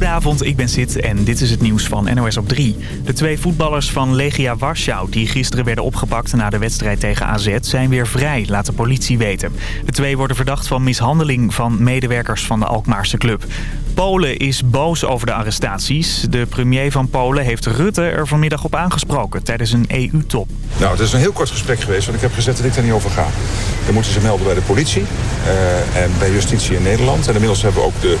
Goedenavond, ik ben Sid en dit is het nieuws van NOS op 3. De twee voetballers van Legia Warschau die gisteren werden opgepakt na de wedstrijd tegen AZ zijn weer vrij, laat de politie weten. De twee worden verdacht van mishandeling van medewerkers van de Alkmaarse club. Polen is boos over de arrestaties. De premier van Polen heeft Rutte er vanmiddag op aangesproken tijdens een EU-top. Nou, het is een heel kort gesprek geweest, want ik heb gezegd dat ik daar niet over ga. Dan moeten ze melden bij de politie uh, en bij justitie in Nederland. En inmiddels hebben we ook de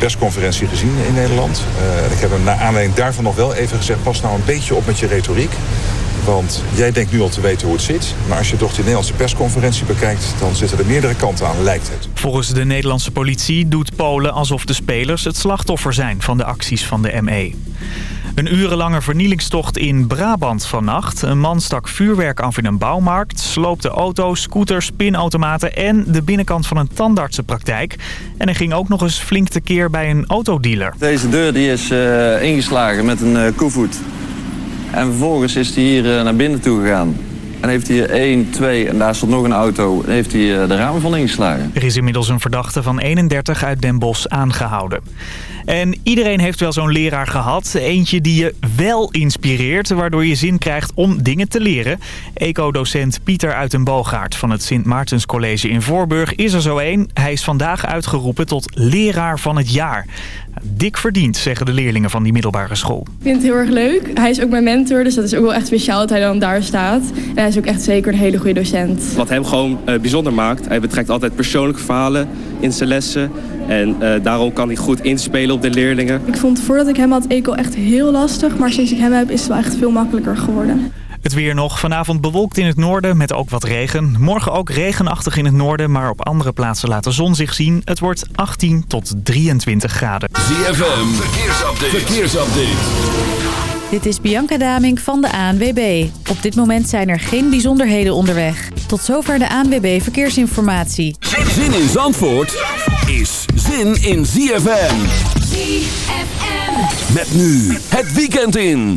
persconferentie gezien in Nederland. Uh, ik heb hem naar aanleiding daarvan nog wel even gezegd... pas nou een beetje op met je retoriek. Want jij denkt nu al te weten hoe het zit. Maar als je toch die Nederlandse persconferentie bekijkt... dan zitten er meerdere kanten aan, lijkt het. Volgens de Nederlandse politie doet Polen alsof de spelers het slachtoffer zijn... van de acties van de ME. Een urenlange vernielingstocht in Brabant vannacht. Een man stak vuurwerk af in een bouwmarkt, sloopte auto's, scooters, pinautomaten en de binnenkant van een tandartsenpraktijk. En er ging ook nog eens flink tekeer bij een autodealer. Deze deur die is uh, ingeslagen met een uh, koevoet. En vervolgens is hij hier uh, naar binnen toe gegaan. En heeft hij 1, 2 en daar stond nog een auto. En heeft hij de ramen van ingeslagen. Er is inmiddels een verdachte van 31 uit Den Bosch aangehouden. En iedereen heeft wel zo'n leraar gehad. Eentje die je wel inspireert, waardoor je zin krijgt om dingen te leren. Eco-docent Pieter uit den Boogaard van het Sint Maartenscollege in Voorburg is er zo een. Hij is vandaag uitgeroepen tot leraar van het jaar. Dik verdiend, zeggen de leerlingen van die middelbare school. Ik vind het heel erg leuk. Hij is ook mijn mentor, dus dat is ook wel echt speciaal dat hij dan daar staat. En hij is ook echt zeker een hele goede docent. Wat hem gewoon uh, bijzonder maakt, hij betrekt altijd persoonlijke verhalen in zijn lessen. En uh, daarom kan hij goed inspelen op de leerlingen. Ik vond voordat ik hem had Eco echt heel lastig, maar sinds ik hem heb is het wel echt veel makkelijker geworden. Het weer nog. Vanavond bewolkt in het noorden met ook wat regen. Morgen ook regenachtig in het noorden, maar op andere plaatsen laat de zon zich zien. Het wordt 18 tot 23 graden. ZFM, verkeersupdate. verkeersupdate. Dit is Bianca Daming van de ANWB. Op dit moment zijn er geen bijzonderheden onderweg. Tot zover de ANWB Verkeersinformatie. Zin in Zandvoort is zin in ZFM. ZFM. Met nu het weekend in.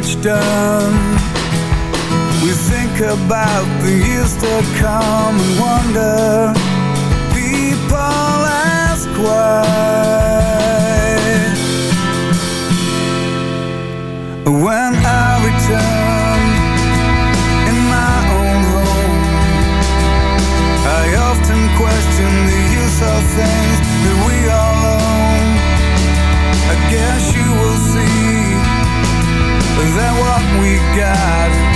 much done. We think about the years to come and wonder. People ask why. When God.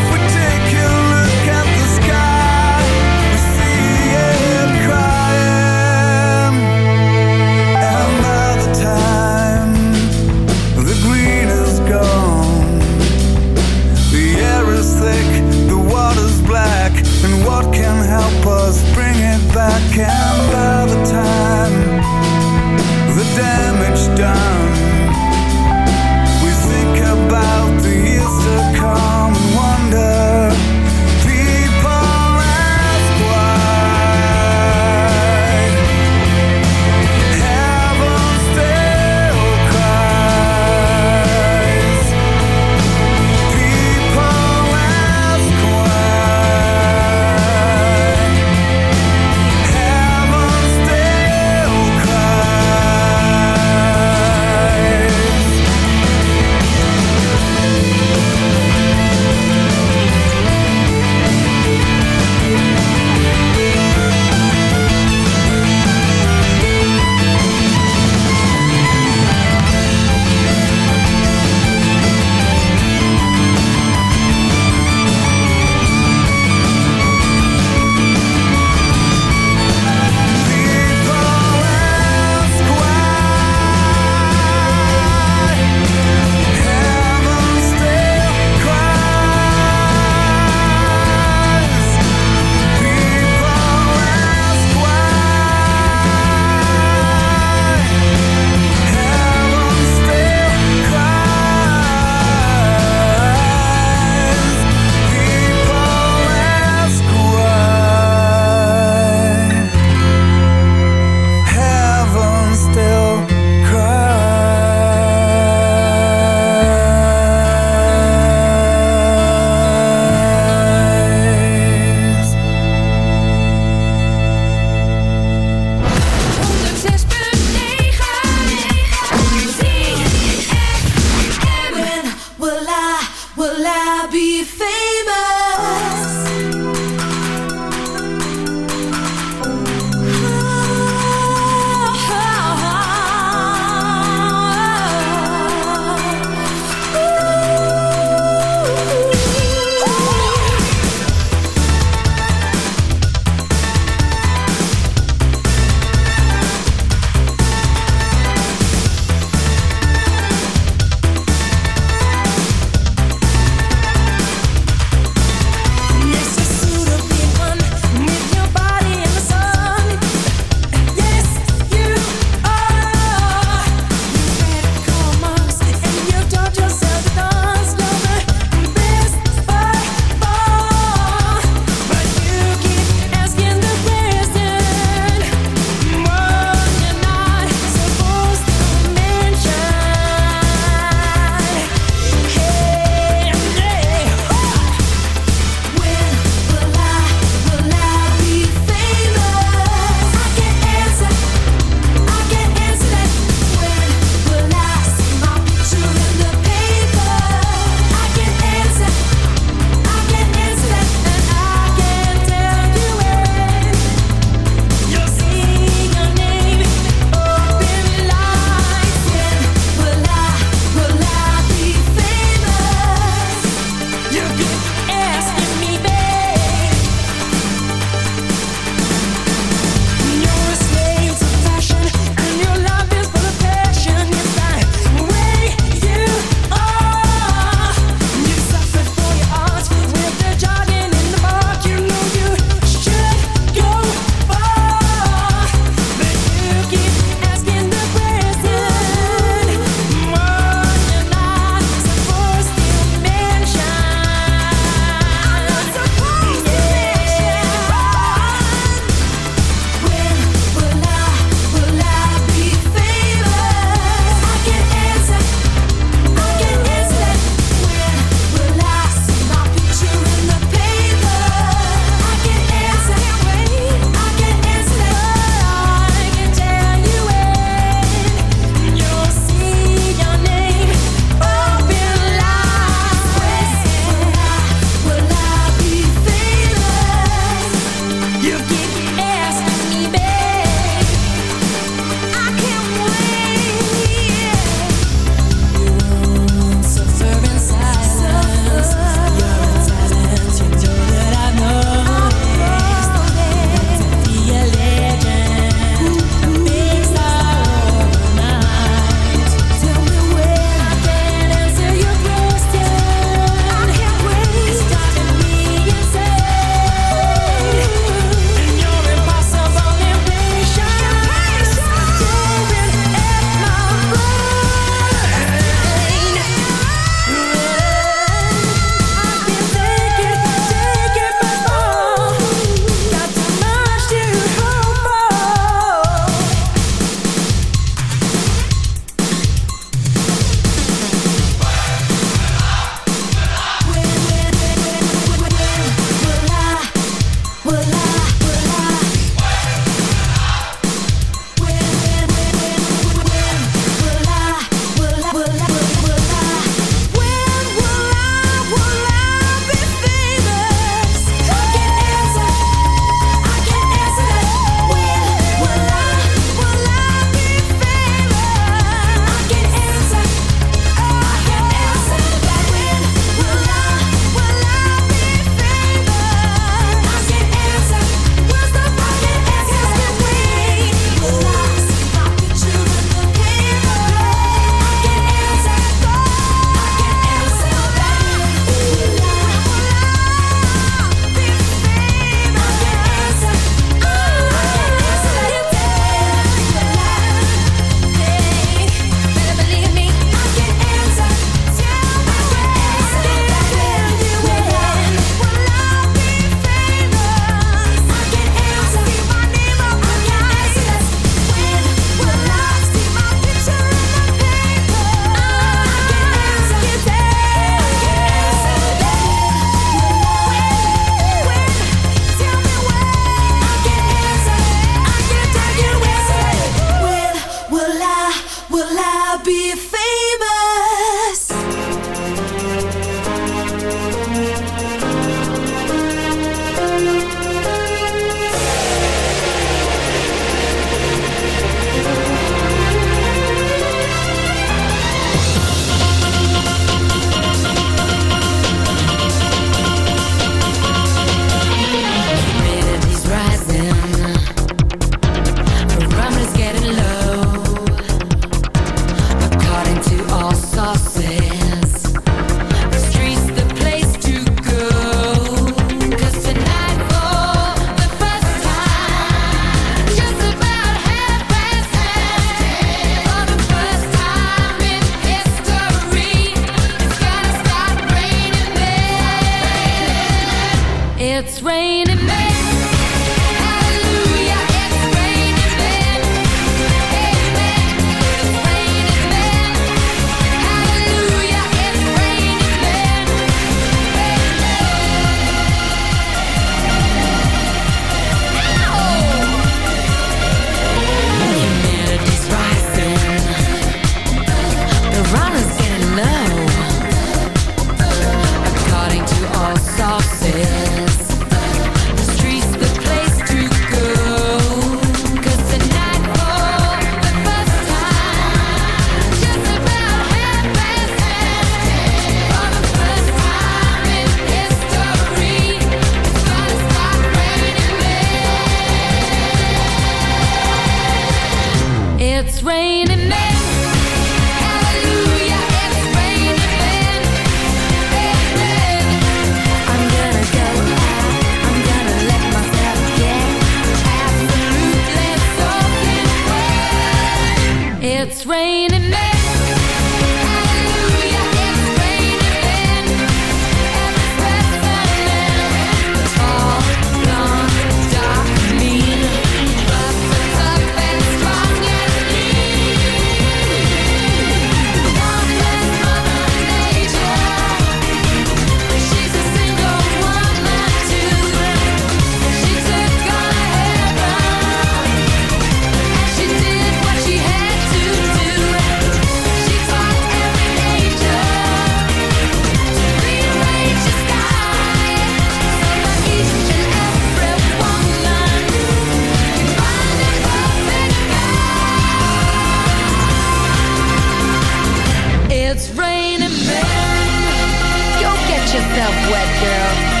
Yourself wet, girl.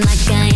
like I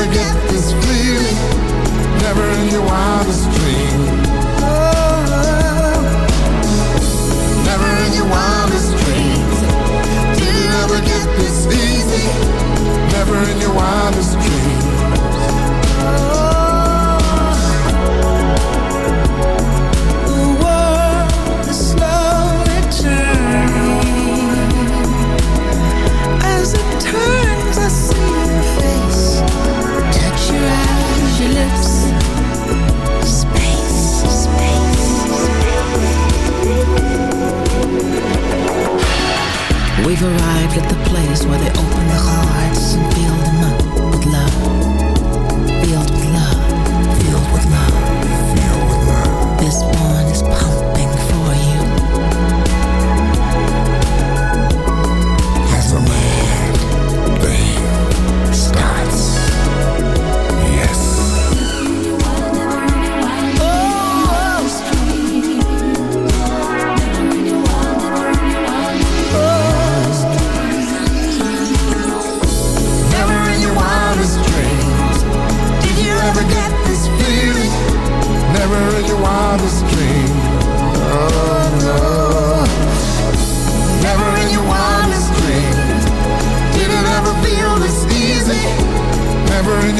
never get this feeling. Never in your wildest dream. Oh. Never in your wildest dreams. Did you ever get this easy? Never in your wildest dreams. arrived at the place where they open the hearts and feel the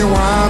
you want